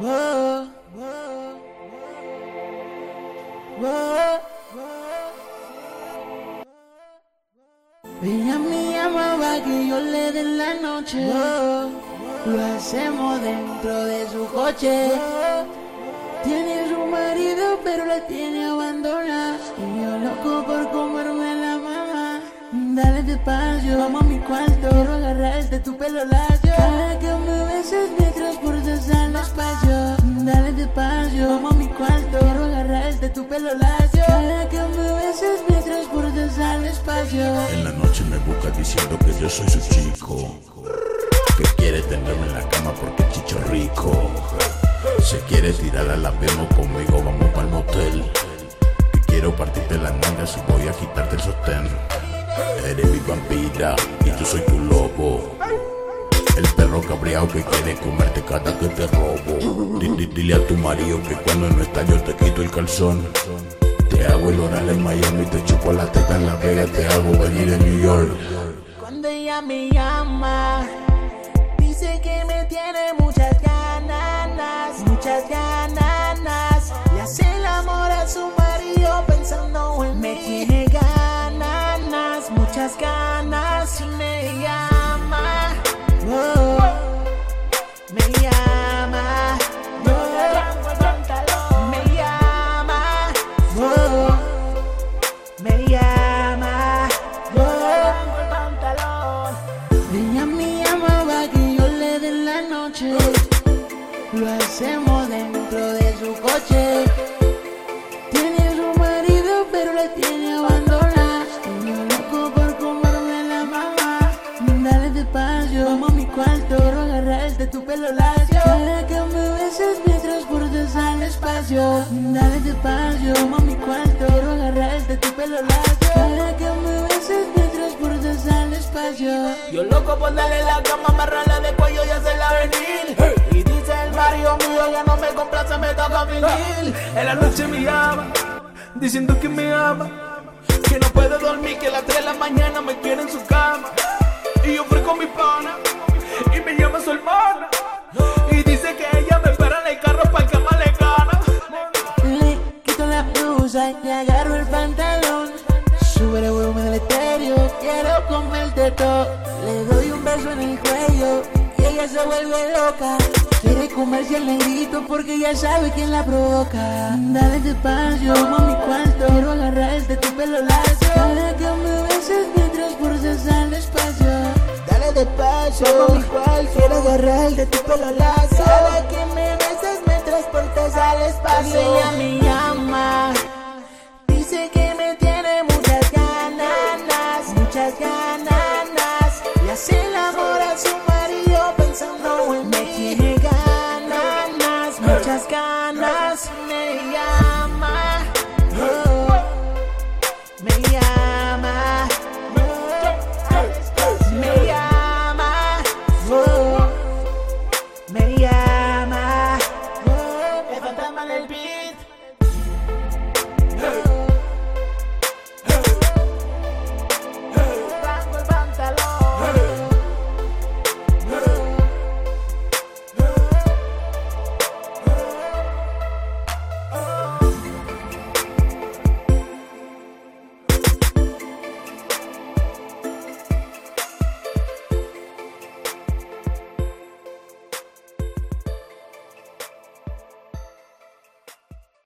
Whoa, whoa, whoa, Ella me llamaba que yo le dé la noche. Lo hacemos dentro de su coche. Tiene su marido, pero la tiene abandonada. Y yo loco por comerme la mamá. Dale despacio, vamos a mi cuarto. Quiero agarrarte tu pelo lacio. Pelo lacio. Cada que me beses me transportas al espacio. En la noche me busca diciendo que yo soy su chico. Que quiere tenerme en la cama porque chicho rico. Se quiere tirar a la vemos conmigo, vamos para el motel. Que quiero partirte las nalgas y voy a quitarte el sostén. Eres mi vampira y yo soy tu lobo. El perro cabreado que quiere comerte cada que te robo. Di- Dile a tu marido que cuando no está yo te quito el calzón. Te hago el oral en Miami, te chupo la teta en La Vega, te hago venir en New York. Cuando ella me llama, dice que me tiene muchas ganas, muchas ganas. Le hace el amor a su marido pensando en me tiene ganas, muchas ganas y me llama. Me llama. Oh, me llama. Ella me que yo le dé la noche. Lo hacemos dentro de su coche. Espacio. Dale despacio, vamos a mi cuarto. Quiero agarrarte tu pelo lacio. Cada que me beses me transportas al espacio. Yo loco por darle la cama, amarrarla de cuello y hacerla venir. Y dice el Mario mío, ya no me complace, me toca venir. En la noche me llama, diciendo que me ama. Que no puede dormir, que a las 3 de la mañana me quiere en su cama. Comerte todo. Le doy un beso en el cuello y ella se vuelve loca. Quiere comerse el negrito porque ya sabe quién la provoca. Dale despacio, vamos a mi cuarto. Quiero agarrarte tu pelo lacio. Cada que me beses me transportas al espacio. Dale despacio, vamos a mi cuarto. Quiero agarrarte tu pelo lacio. Cada que me así la mora su marido pensando en me mí. Me tiene ganas, muchas ganas, ganas.